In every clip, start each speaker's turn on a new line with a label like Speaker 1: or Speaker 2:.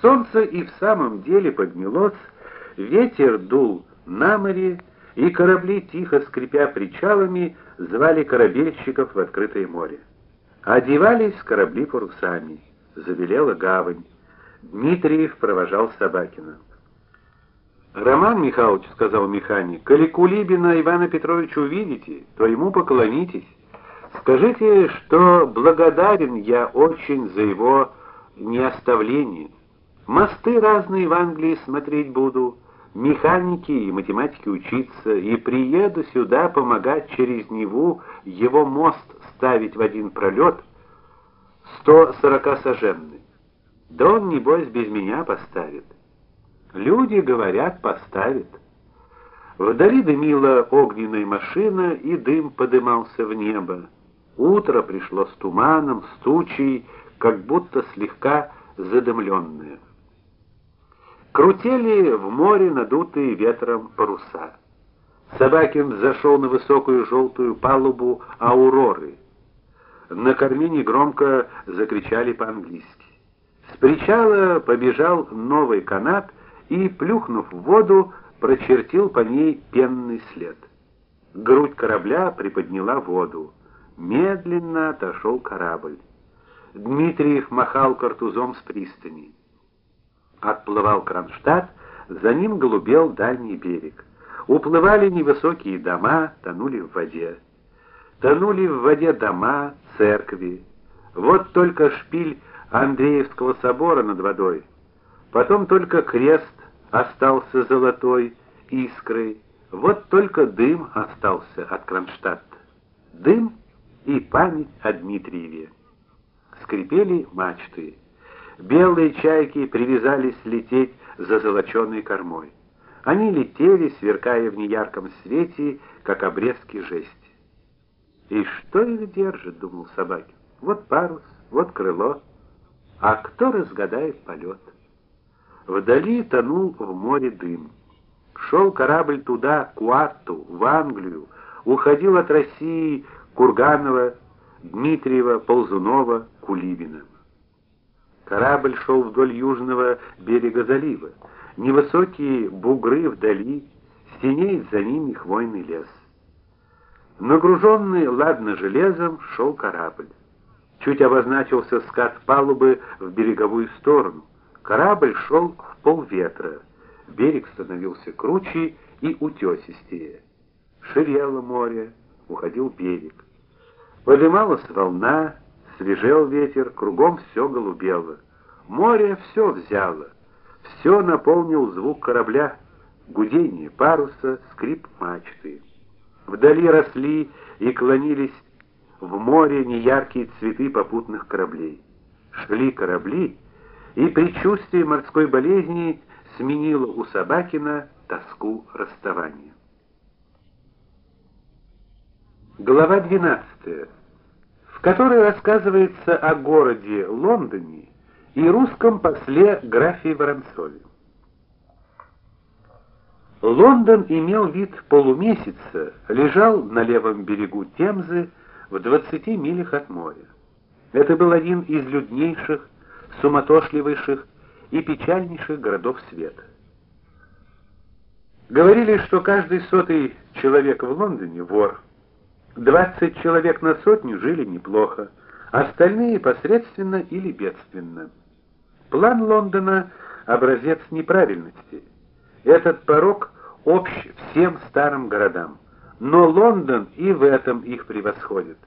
Speaker 1: Солнце и в самом деле поднялось, ветер дул на море, и корабли тихо скрипя причалами звали корабельщиков в открытое море. Одевались корабли парусами, забелела гавань. Дмитриев провожал Собакина. Роман Михайлович сказал механик: "Коли Кулибина Ивана Петровича увидите, то ему поклонитесь. Скажите, что благодарен я очень за его неоставление. Мосты разные в Англии смотреть буду, механики и математики учиться, и приеду сюда помогать через Неву его мост ставить в один пролет 140 саженный. Да он небось без меня поставит. Люди говорят, поставит. Вдали дымила огненная машина, и дым подымался в небо. Утро пришло с туманом, с тучей, как будто слегка задымленное. Крутели в море надутые ветром паруса. Собакин зашел на высокую желтую палубу Ауроры. На корме негромко закричали по-английски. С причала побежал новый канат и, плюхнув в воду, прочертил по ней пенный след. Грудь корабля приподняла воду. Медленно отошел корабль. Дмитриев махал картузом с пристани. Отплывал Кронштадт, за ним голубел дальний берег. Уплывали невысокие дома, тонули в воде. Тонули в воде дома, церкви. Вот только шпиль Андреевского собора над водой. Потом только крест остался золотой искрой. Вот только дым остался от Кронштадта. Дым и память о Дмитриеве. Скрипели мачты. Белые чайки привязались лететь за золоченой кормой. Они летели, сверкая в неярком свете, как обрезки жести. И что их держит, думал Собакин. Вот парус, вот крыло, а кто разгадает полет? Вдали тонул в море дым. Шел корабль туда, к Уатту, в Англию, уходил от России Курганова, Дмитриева, Ползунова, Кулибина. Корабль шел вдоль южного берега залива. Невысокие бугры вдали, синеет за ними хвойный лес. Нагруженный ладно железом шел корабль. Чуть обозначился скат палубы в береговую сторону. Корабль шел в полветра. Берег становился круче и утесистее. Ширело море, уходил берег. Подымалась волна, свежел ветер, кругом все голубело. Море все взяло. Все наполнил звук корабля, гудение паруса, скрип мачты. Вдали росли и клонились в море неяркие цветы попутных кораблей. Шли корабли, и предчувствие морской болезни сменило у Собакина тоску расставания. Глава 12, в которой рассказывается о городе Лондоне и русском после графе Воронцове. Лондон имел вид полумесяца, лежал на левом берегу Темзы в 20 милях от моря. Это был один из люднейших, суматошливейших и печальнейших городов света. Говорили, что каждый сотый человек в Лондоне вор. 20 человек на сотню жили неплохо, остальные посредственно или бедственно. План Лондона образец неправильности. Этот порог общ всем старым городам, но Лондон и в этом их превосходит.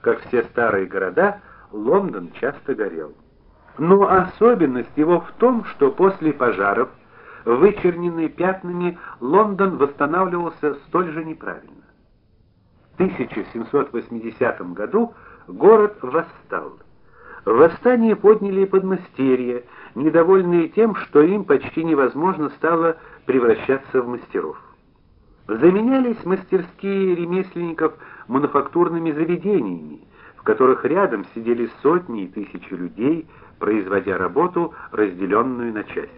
Speaker 1: Как все старые города, Лондон часто горел. Но особенность его в том, что после пожаров, вычерненный пятнами, Лондон восстанавливался столь же неправильно. 1780 году город восстал. Восстание подняли подмастерья, недовольные тем, что им почти невозможно стало превращаться в мастеров. Заменялись мастерские ремесленников мануфактурными заведениями, в которых рядом сидели сотни и тысячи людей, производя работу, разделенную на части.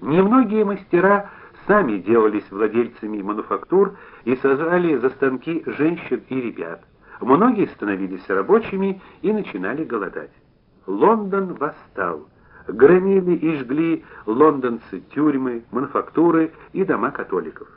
Speaker 1: Немногие мастера сами делались владельцами мануфактур и сажали за станки женщин и ребят. Многие становились рабочими и начинали голодать. Лондон восстал. громили и жгли лондонцы тюрьмы, мануфактуры и дома католиков.